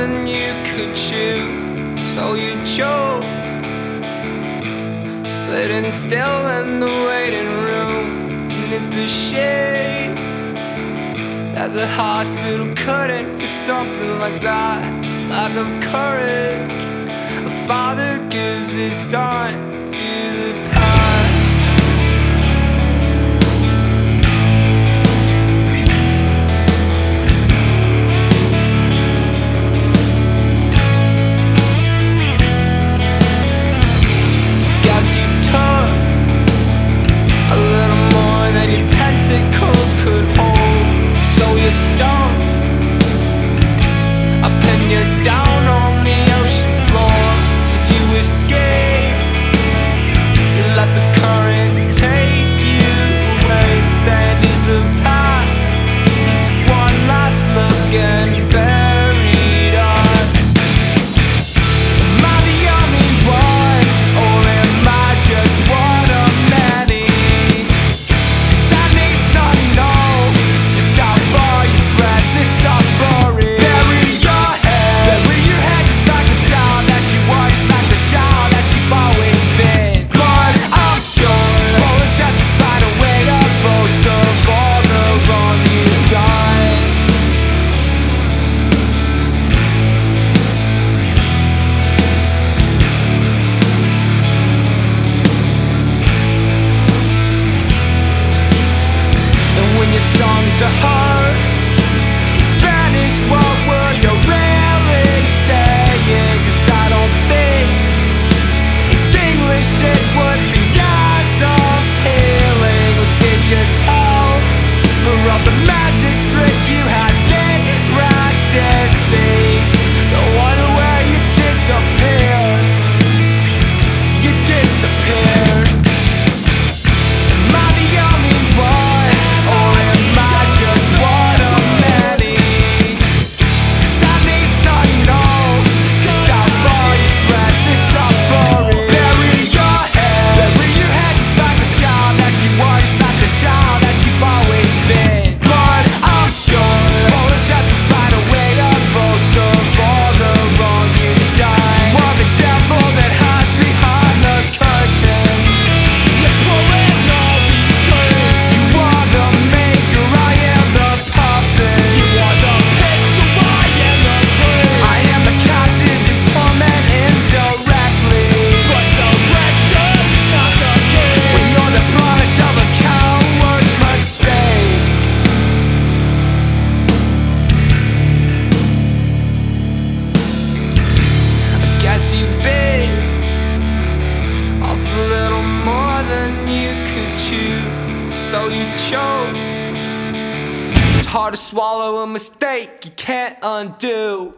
than you could chew, so you choke. Sitting still in the waiting room, and it's a shame that the hospital couldn't fix something like that. Lack of courage, a father gives his son. you down on you'd. It's hard to swallow a mistake you can't undo.